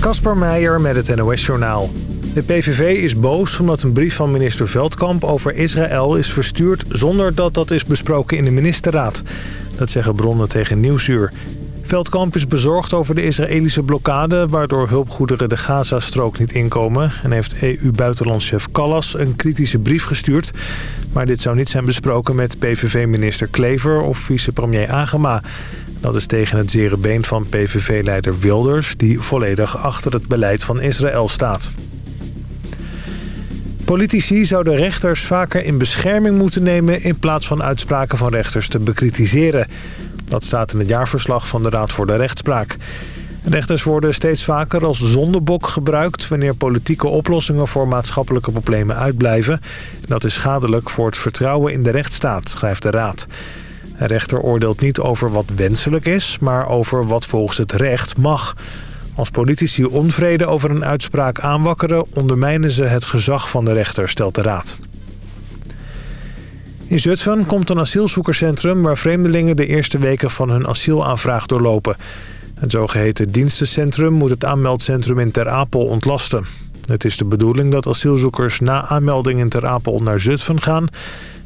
Kasper Meijer met het NOS-journaal. De PVV is boos omdat een brief van minister Veldkamp over Israël is verstuurd... zonder dat dat is besproken in de ministerraad. Dat zeggen bronnen tegen Nieuwsuur. Veldkamp is bezorgd over de Israëlische blokkade... waardoor hulpgoederen de Gazastrook niet inkomen... en heeft EU-buitenlandchef Callas een kritische brief gestuurd. Maar dit zou niet zijn besproken met PVV-minister Klever of vicepremier Agema... Dat is tegen het zere been van PVV-leider Wilders... die volledig achter het beleid van Israël staat. Politici zouden rechters vaker in bescherming moeten nemen... in plaats van uitspraken van rechters te bekritiseren. Dat staat in het jaarverslag van de Raad voor de Rechtspraak. Rechters worden steeds vaker als zondebok gebruikt... wanneer politieke oplossingen voor maatschappelijke problemen uitblijven. Dat is schadelijk voor het vertrouwen in de rechtsstaat, schrijft de Raad. Een rechter oordeelt niet over wat wenselijk is, maar over wat volgens het recht mag. Als politici onvrede over een uitspraak aanwakkeren... ondermijnen ze het gezag van de rechter, stelt de raad. In Zutphen komt een asielzoekerscentrum... waar vreemdelingen de eerste weken van hun asielaanvraag doorlopen. Het zogeheten dienstencentrum moet het aanmeldcentrum in Ter Apel ontlasten. Het is de bedoeling dat asielzoekers na aanmelding in Ter Apel naar Zutphen gaan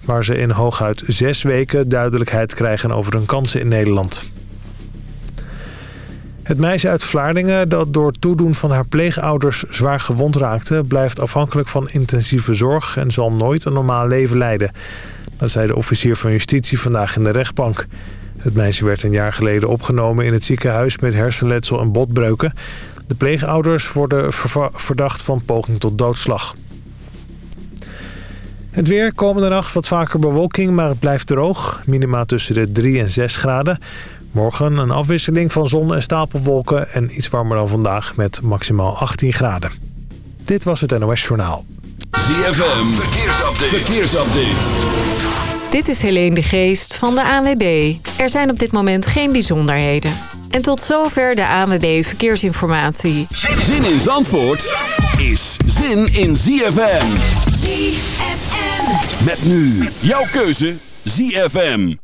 waar ze in hooguit zes weken duidelijkheid krijgen over hun kansen in Nederland. Het meisje uit Vlaardingen dat door toedoen van haar pleegouders zwaar gewond raakte... blijft afhankelijk van intensieve zorg en zal nooit een normaal leven leiden. Dat zei de officier van justitie vandaag in de rechtbank. Het meisje werd een jaar geleden opgenomen in het ziekenhuis met hersenletsel en botbreuken. De pleegouders worden verdacht van poging tot doodslag. Het weer, komende nacht wat vaker bewolking, maar het blijft droog. Minima tussen de 3 en 6 graden. Morgen een afwisseling van zon en stapelwolken en iets warmer dan vandaag met maximaal 18 graden. Dit was het NOS Journaal. ZFM, verkeersupdate. verkeersupdate. Dit is Helene de Geest van de ANWB. Er zijn op dit moment geen bijzonderheden. En tot zover de ANWB Verkeersinformatie. Zin in Zandvoort is zin in ZFM. ZFM. Met nu jouw keuze ZFM.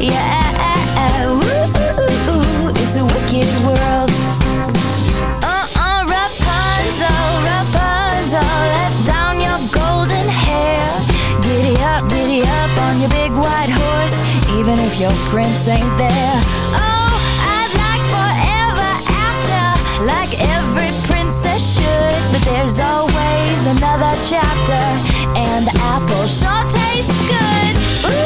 Yeah, it's a wicked world. Uh-uh, Rapunzel, Rapunzel, let down your golden hair. Giddy up, giddy up on your big white horse, even if your prince ain't there. Oh, I'd like forever after, like every princess should. But there's always another chapter, and the apple sure tastes good. Ooh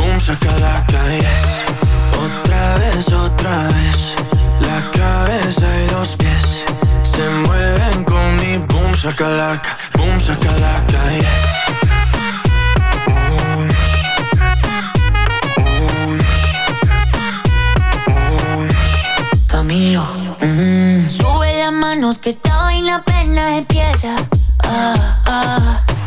Boom, saca la calles. Otra vez, otra vez. La cabeza y los pies se mueven con mi boom, saca la boom, saca la calles. Mm. Sube las manos que esta vaina apenas empieza. Ah, ah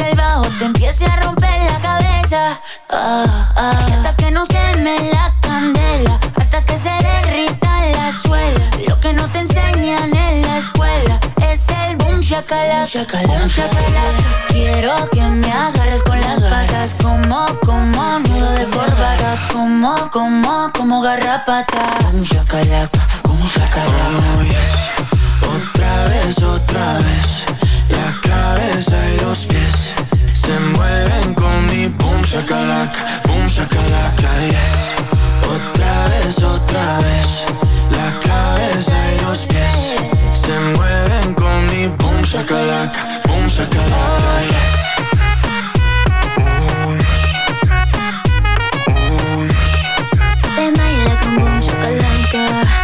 el bajo te empiece a romper la cabeza. Ah, ah. Hasta que no queme la candela, hasta que se derrita la suela. Lo que no te enseñan en la escuela es el boom shakalaka, shakalaka, shakalaka. Quiero que me agarres con las patas, como, como nudo de corbata, como, como, como garrapata. Boom shakalaka, boom shakalaka. Oh. Otra vez, otra vez la cabeza y los pies se mueven con mi boom shakalaka, boom shakalaka, yes. Otra vez, otra vez. La cabeza y los pies se mueven con mi boom shakalaka, boom shakalaka, yes.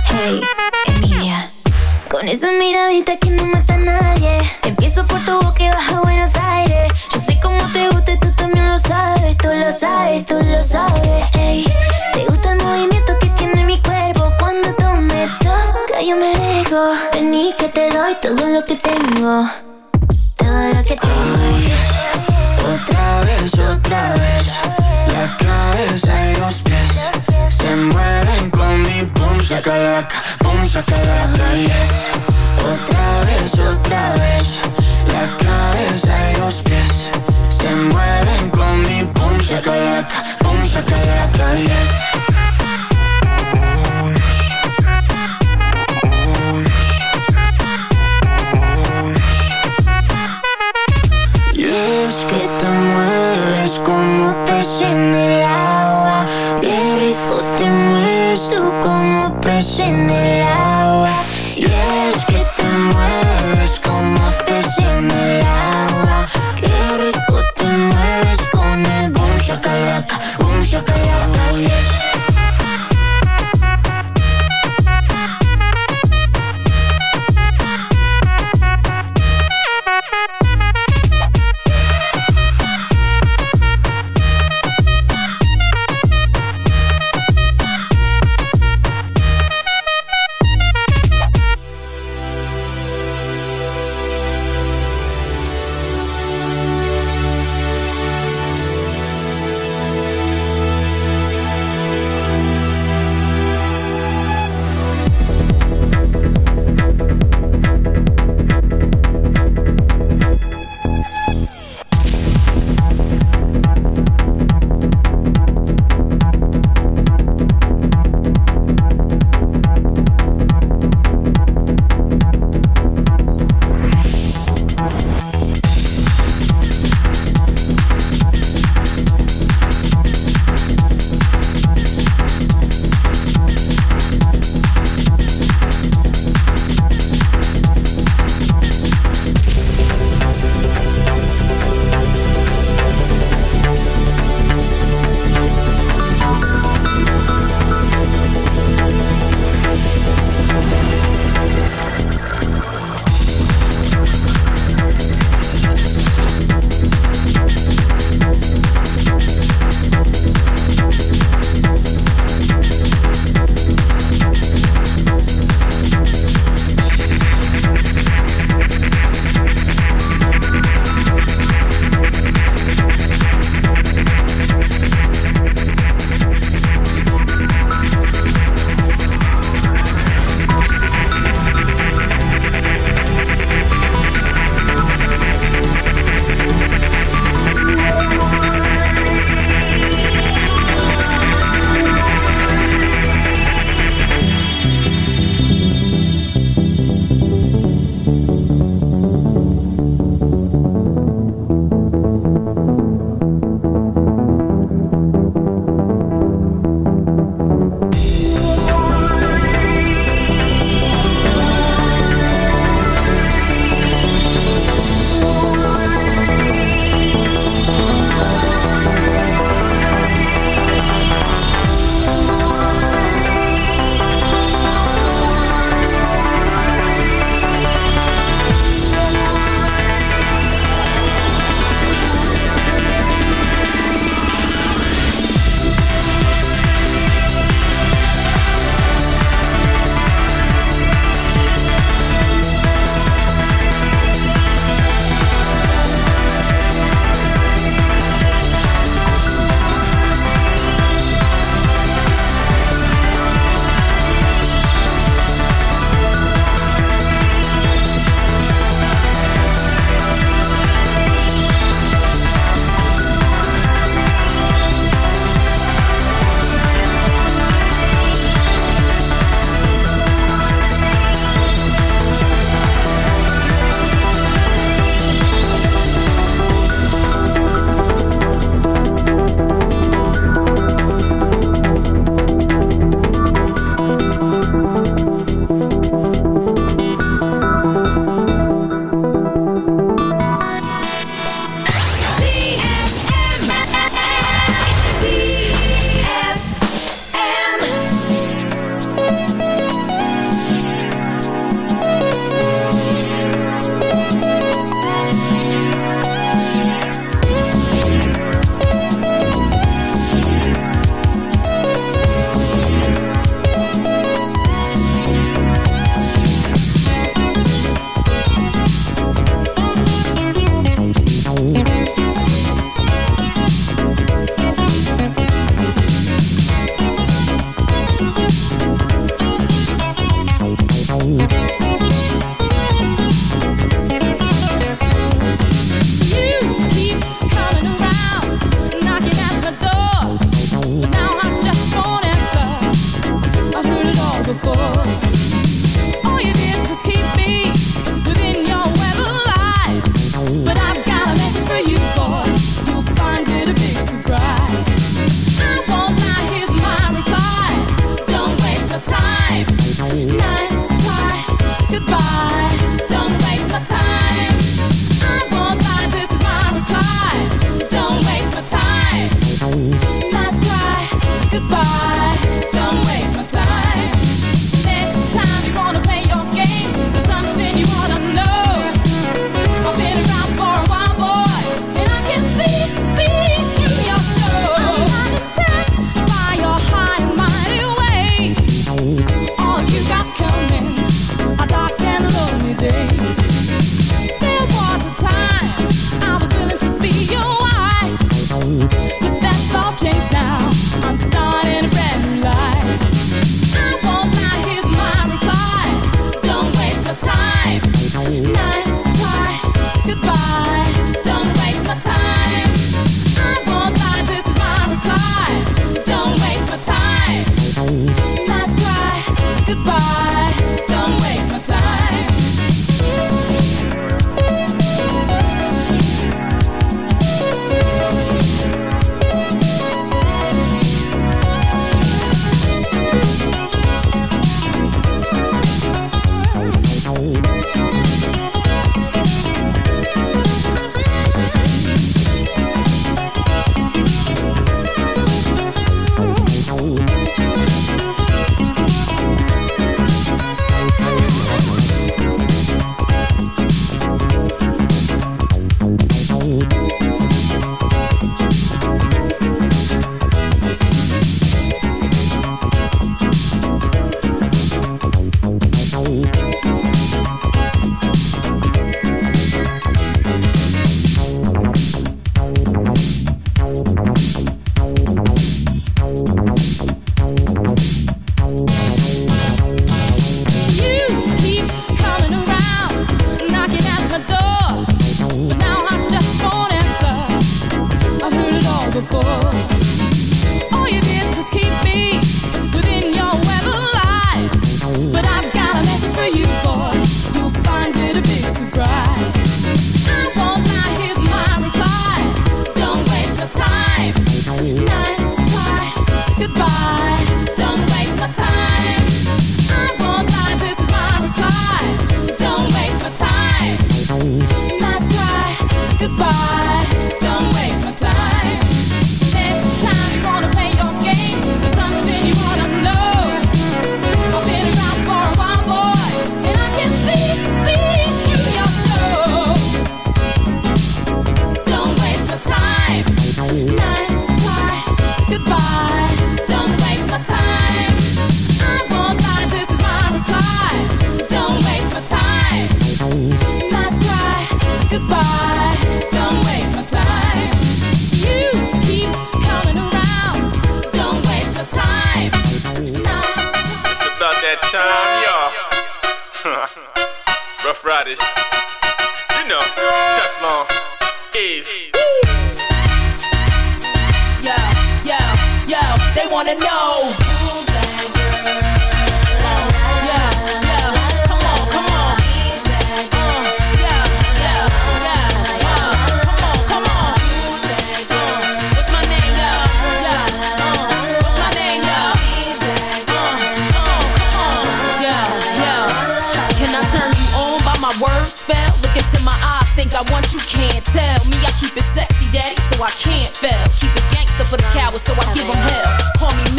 Hey, Emilia. Con esa miradita que no mata a nadie Empiezo por tu boca y bajo a Buenos Aires. Yo sé cómo te gusta y tú también lo sabes. Tú lo sabes, tú lo sabes. Ey. Te gusta el movimiento que tiene mi cuerpo cuando tú me tocas. Yo me dejo. Vení que te doy todo lo que tengo. Todo lo que tengo. Otra vez, otra vez. La cabeza y los pies se mueven con mi pum sacalaca, pum sacalaca, yes.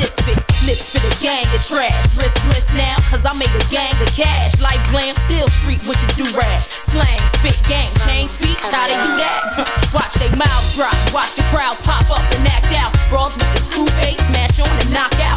misfit. Lips for the gang of trash. Riskless now, cause I made a gang of cash. Like glam, still street with the do-rag. Slang, spit, gang, change speech, how they do that? watch they mouths drop, watch the crowds pop up and act out. Brawls with the screw face, smash on and knock out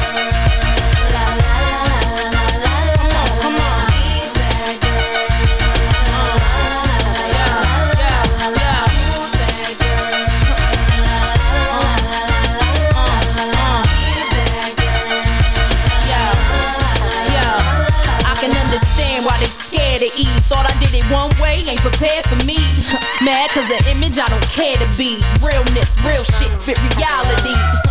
prepared for me. Mad cause the image I don't care to be. Realness, real shit, spit reality.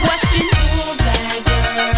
question. Who's that girl?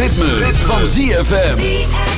ritme, van ZFM.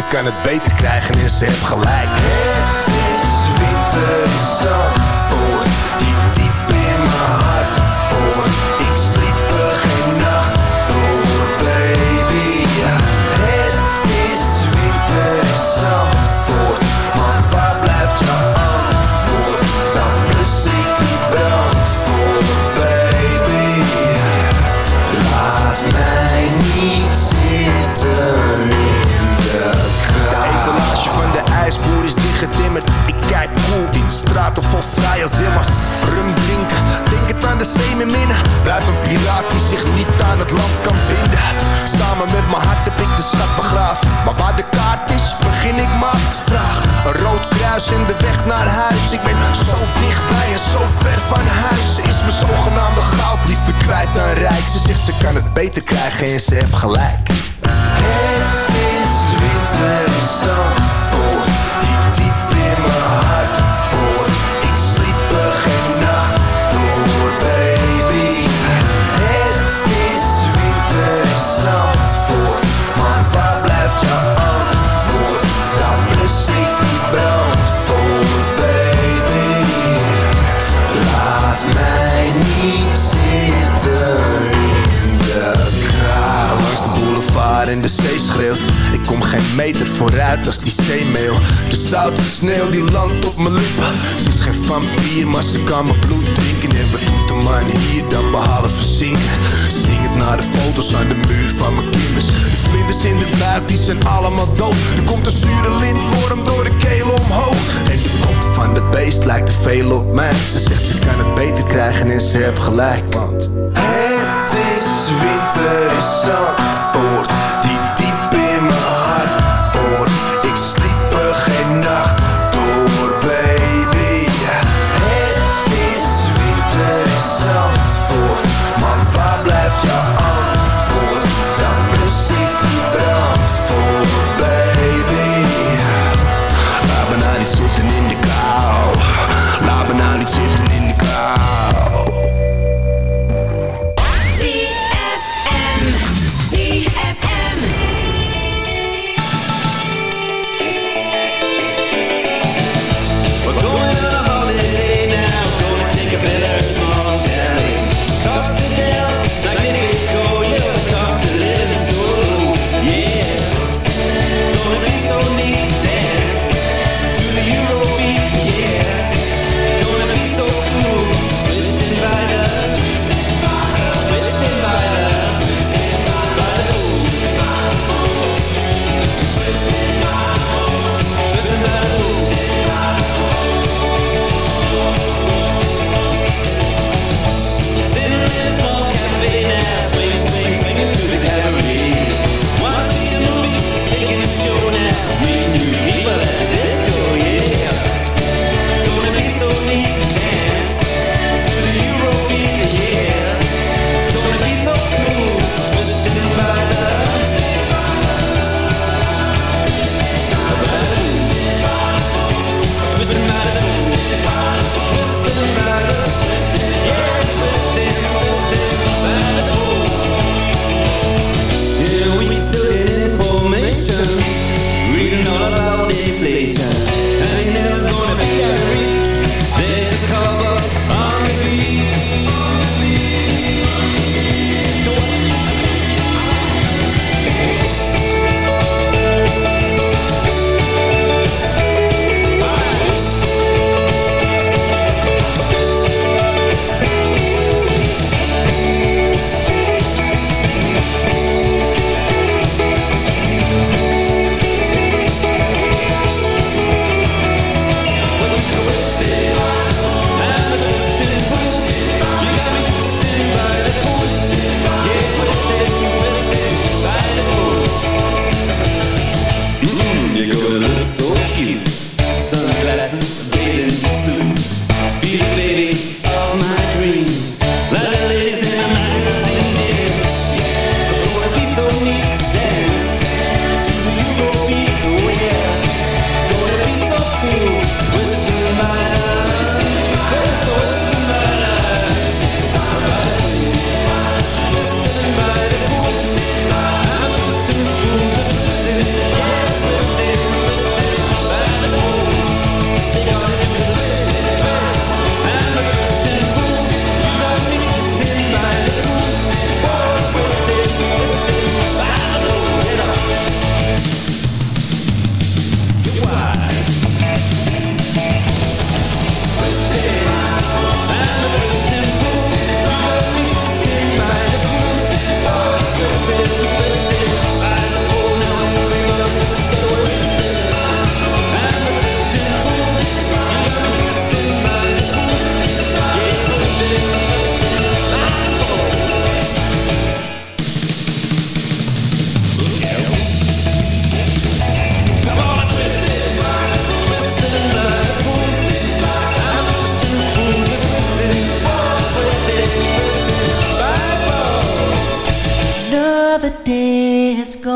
ze kan het beter kan mijn bloed drinken en wat doet de man hier dan behalve zingen? Zing het naar de foto's aan de muur van mijn kinders. De vlinders in de buik, die zijn allemaal dood. Er komt een zure lintworm door de keel omhoog. En de kop van dat beest lijkt te veel op mij. Ze zegt ze kan het beter krijgen en ze heeft gelijk, want...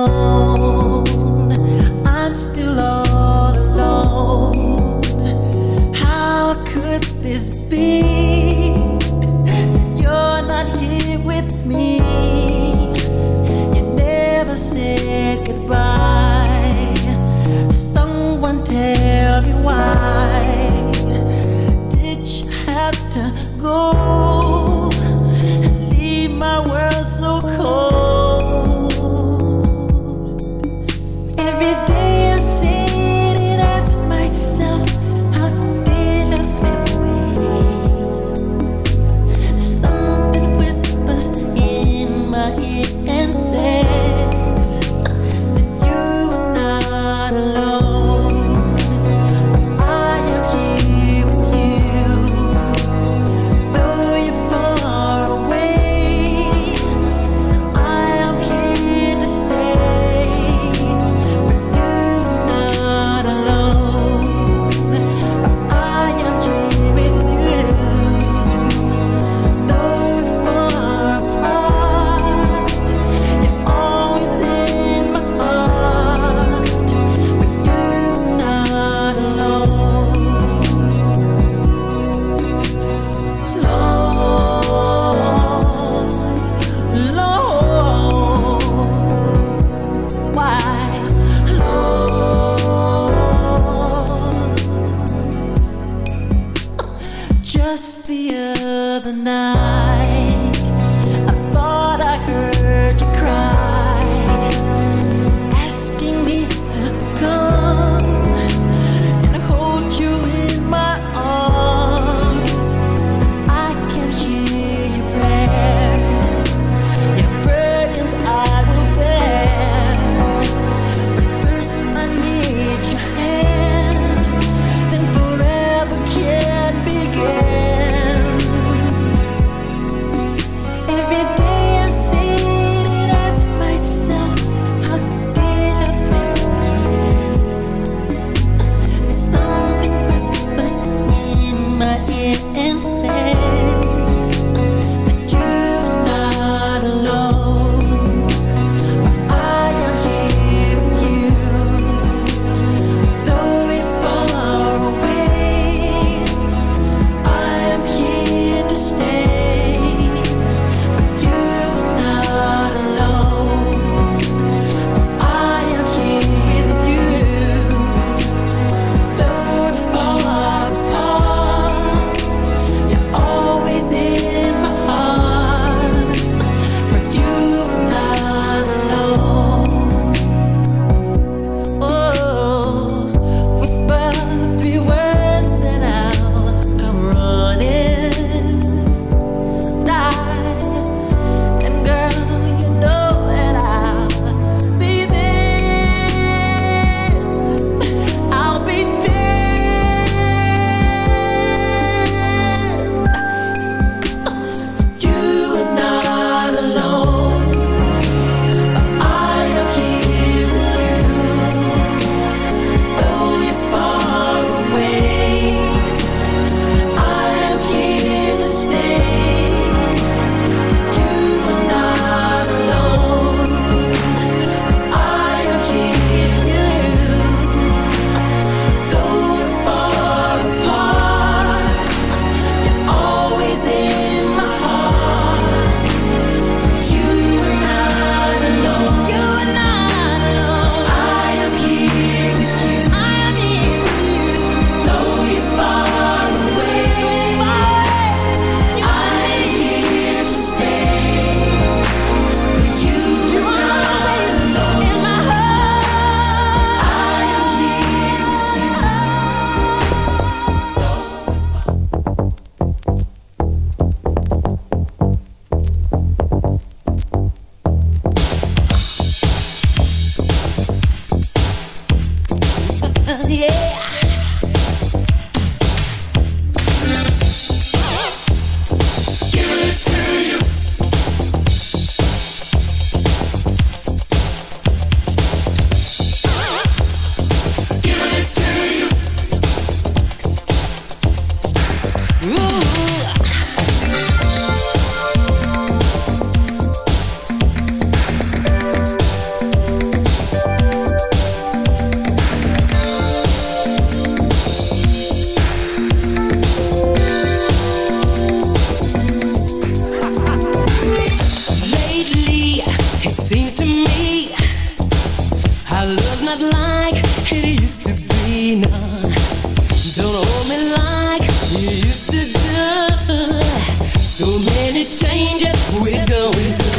corazón.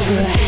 Right.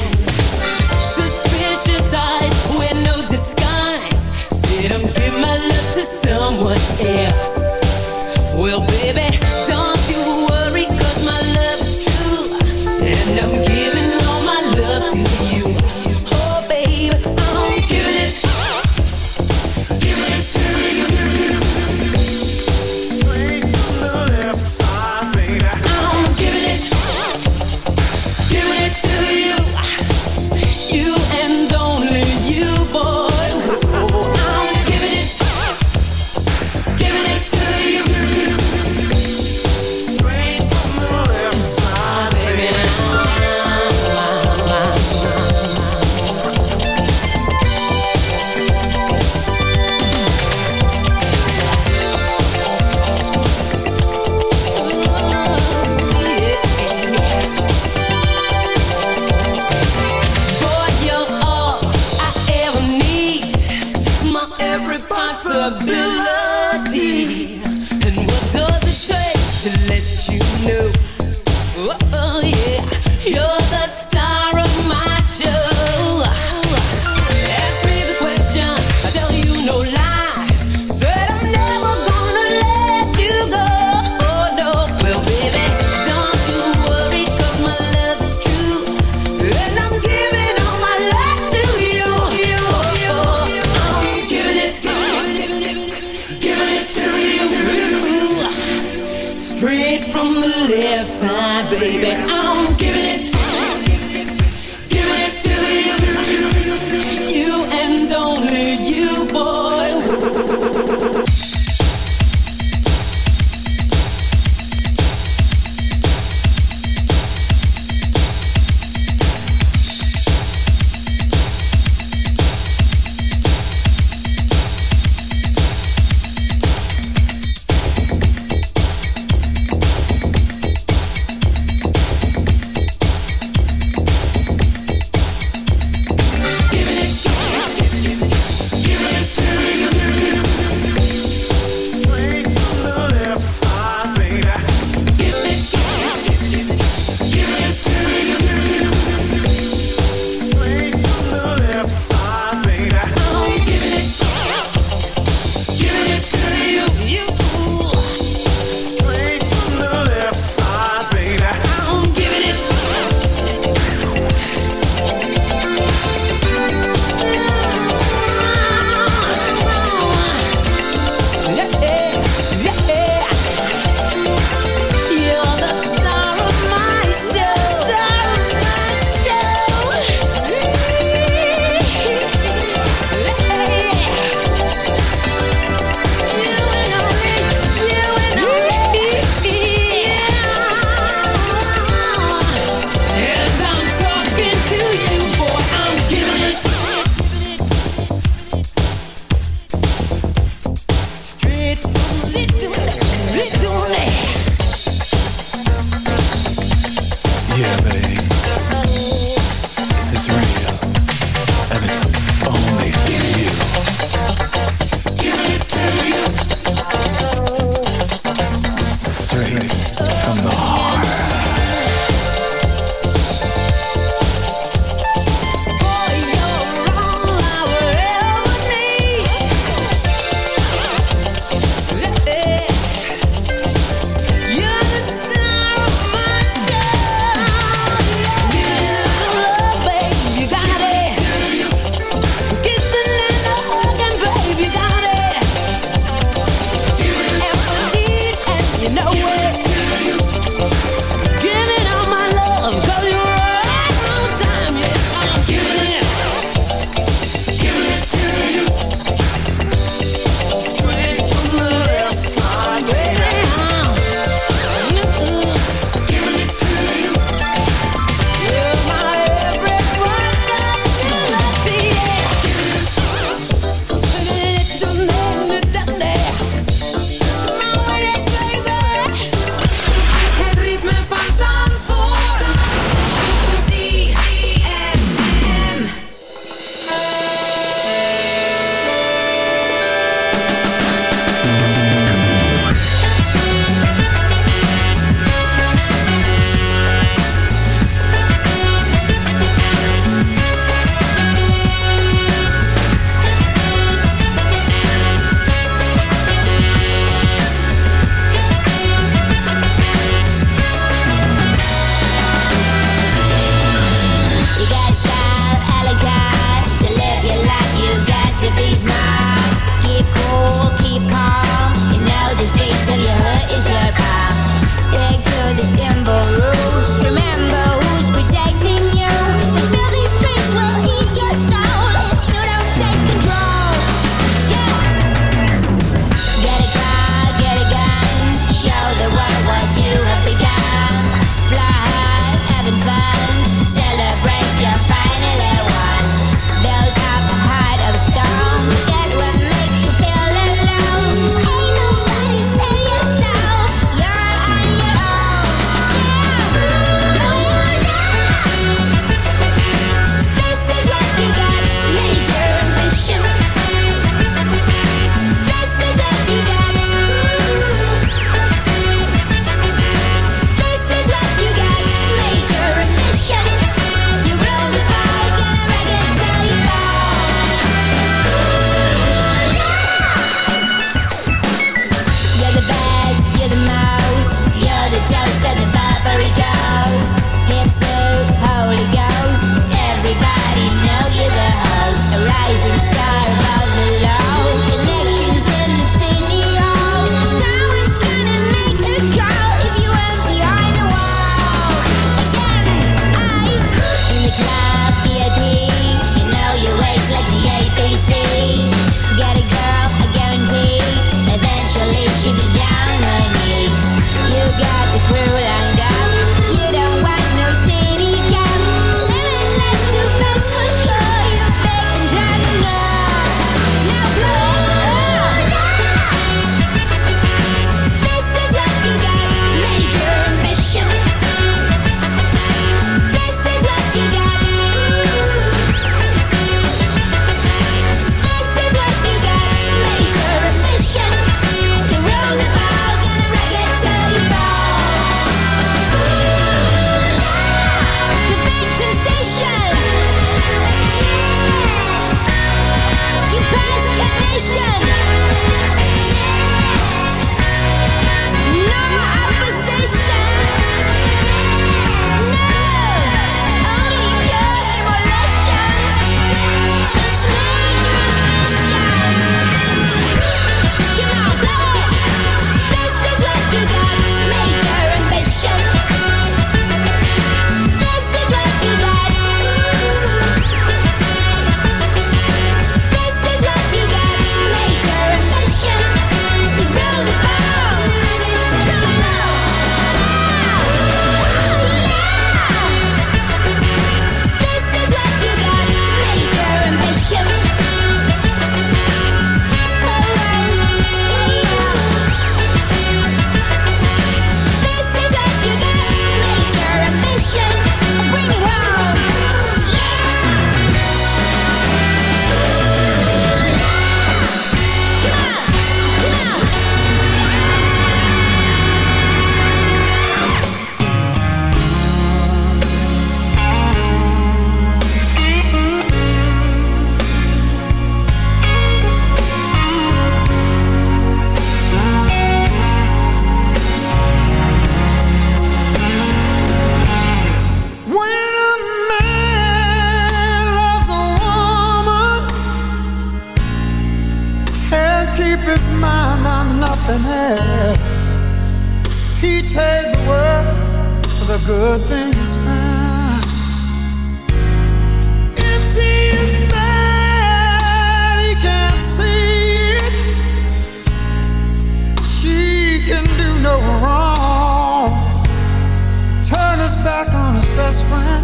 Best friend.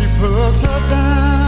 He puts her down.